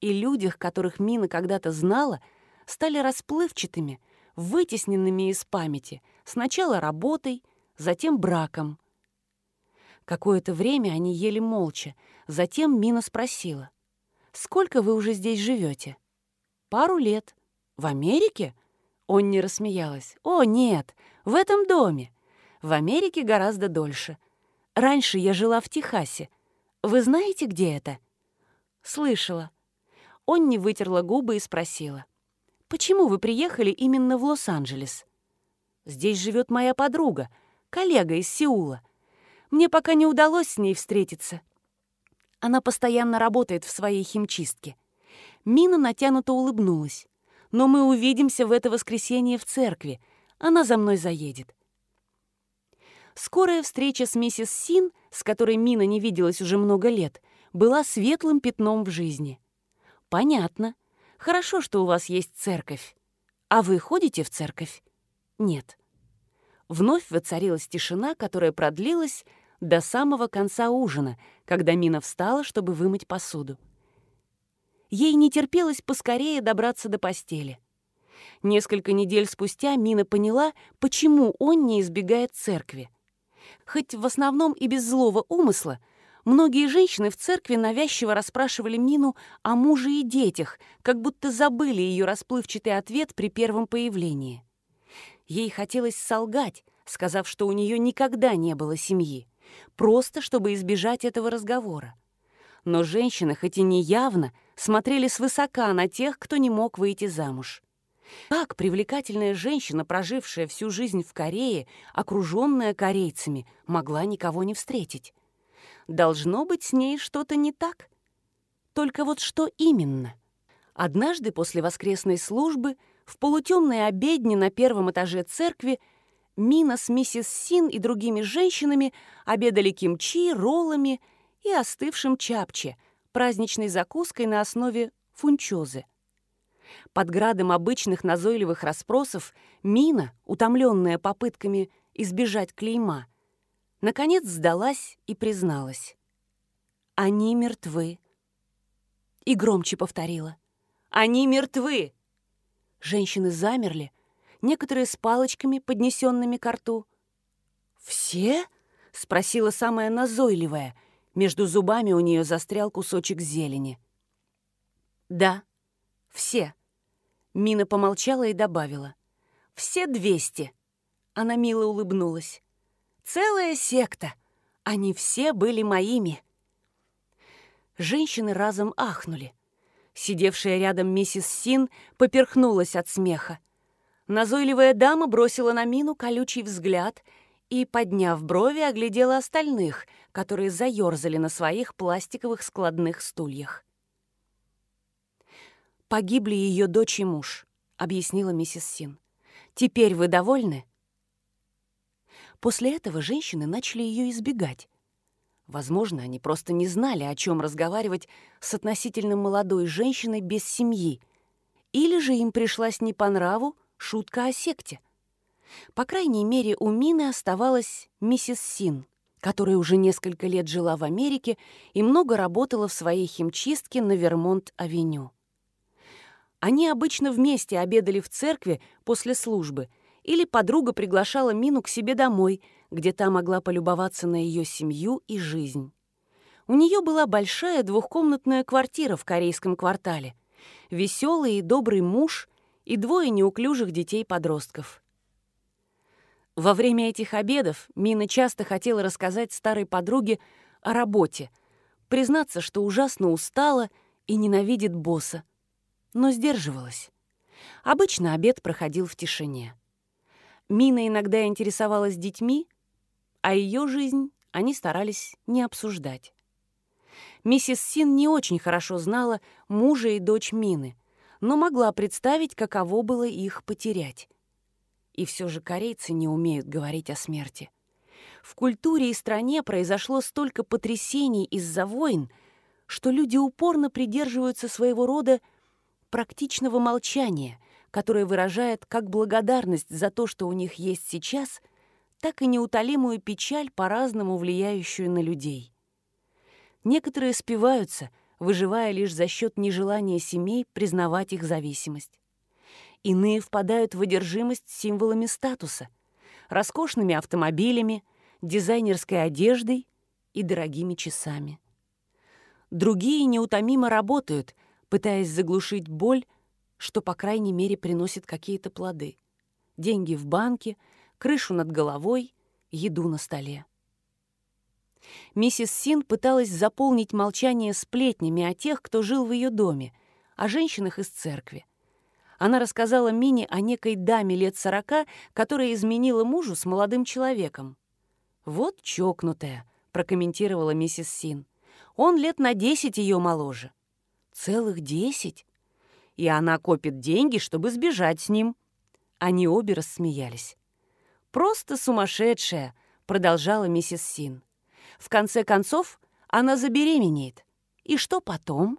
и людях, которых Мина когда-то знала, стали расплывчатыми, вытесненными из памяти, сначала работой, затем браком. Какое-то время они ели молча, затем Мина спросила, «Сколько вы уже здесь живете?» «Пару лет». «В Америке?» Он не рассмеялась. «О, нет, в этом доме. В Америке гораздо дольше. Раньше я жила в Техасе, вы знаете, где это?» «Слышала». Он не вытерла губы и спросила. «Почему вы приехали именно в Лос-Анджелес?» Здесь живет моя подруга, коллега из Сеула. Мне пока не удалось с ней встретиться. Она постоянно работает в своей химчистке. Мина натянуто улыбнулась. Но мы увидимся в это воскресенье в церкви. Она за мной заедет. Скорая встреча с миссис Син, с которой Мина не виделась уже много лет, была светлым пятном в жизни. Понятно. Хорошо, что у вас есть церковь. А вы ходите в церковь? Нет. Вновь воцарилась тишина, которая продлилась до самого конца ужина, когда Мина встала, чтобы вымыть посуду. Ей не терпелось поскорее добраться до постели. Несколько недель спустя Мина поняла, почему он не избегает церкви. Хоть в основном и без злого умысла, многие женщины в церкви навязчиво расспрашивали Мину о муже и детях, как будто забыли ее расплывчатый ответ при первом появлении. Ей хотелось солгать, сказав, что у нее никогда не было семьи, просто чтобы избежать этого разговора. Но женщины, хоть и не явно, смотрели свысока на тех, кто не мог выйти замуж. Как привлекательная женщина, прожившая всю жизнь в Корее, окруженная корейцами, могла никого не встретить? Должно быть с ней что-то не так. Только вот что именно? Однажды после воскресной службы в полутемной обедне на первом этаже церкви Мина с миссис Син и другими женщинами обедали кимчи, роллами и остывшим чапче, праздничной закуской на основе фунчозы. Под градом обычных назойливых расспросов Мина, утомленная попытками избежать клейма, наконец сдалась и призналась. «Они мертвы». И громче повторила. «Они мертвы!» Женщины замерли, некоторые с палочками, поднесенными к рту. «Все?» — спросила самая назойливая. Между зубами у нее застрял кусочек зелени. «Да, все». Мина помолчала и добавила. «Все двести». Она мило улыбнулась. «Целая секта. Они все были моими». Женщины разом ахнули. Сидевшая рядом миссис Син поперхнулась от смеха. Назойливая дама бросила на Мину колючий взгляд и, подняв брови, оглядела остальных, которые заерзали на своих пластиковых складных стульях. «Погибли ее дочь и муж», — объяснила миссис Син. «Теперь вы довольны?» После этого женщины начали ее избегать. Возможно, они просто не знали, о чем разговаривать с относительно молодой женщиной без семьи. Или же им пришлась не по нраву шутка о секте. По крайней мере, у Мины оставалась миссис Син, которая уже несколько лет жила в Америке и много работала в своей химчистке на Вермонт-авеню. Они обычно вместе обедали в церкви после службы, или подруга приглашала Мину к себе домой — где та могла полюбоваться на ее семью и жизнь. У нее была большая двухкомнатная квартира в корейском квартале, веселый и добрый муж и двое неуклюжих детей-подростков. Во время этих обедов Мина часто хотела рассказать старой подруге о работе, признаться, что ужасно устала и ненавидит босса, но сдерживалась. Обычно обед проходил в тишине. Мина иногда интересовалась детьми, а ее жизнь они старались не обсуждать. Миссис Син не очень хорошо знала мужа и дочь Мины, но могла представить, каково было их потерять. И все же корейцы не умеют говорить о смерти. В культуре и стране произошло столько потрясений из-за войн, что люди упорно придерживаются своего рода практичного молчания, которое выражает как благодарность за то, что у них есть сейчас — так и неутолимую печаль, по-разному влияющую на людей. Некоторые спиваются, выживая лишь за счет нежелания семей признавать их зависимость. Иные впадают в одержимость символами статуса, роскошными автомобилями, дизайнерской одеждой и дорогими часами. Другие неутомимо работают, пытаясь заглушить боль, что, по крайней мере, приносит какие-то плоды. Деньги в банке — крышу над головой, еду на столе. Миссис Син пыталась заполнить молчание сплетнями о тех, кто жил в ее доме, о женщинах из церкви. Она рассказала Мине о некой даме лет сорока, которая изменила мужу с молодым человеком. «Вот чокнутая», — прокомментировала миссис Син. «Он лет на десять ее моложе». «Целых десять?» «И она копит деньги, чтобы сбежать с ним». Они обе рассмеялись. «Просто сумасшедшая», — продолжала миссис Син. «В конце концов, она забеременеет. И что потом?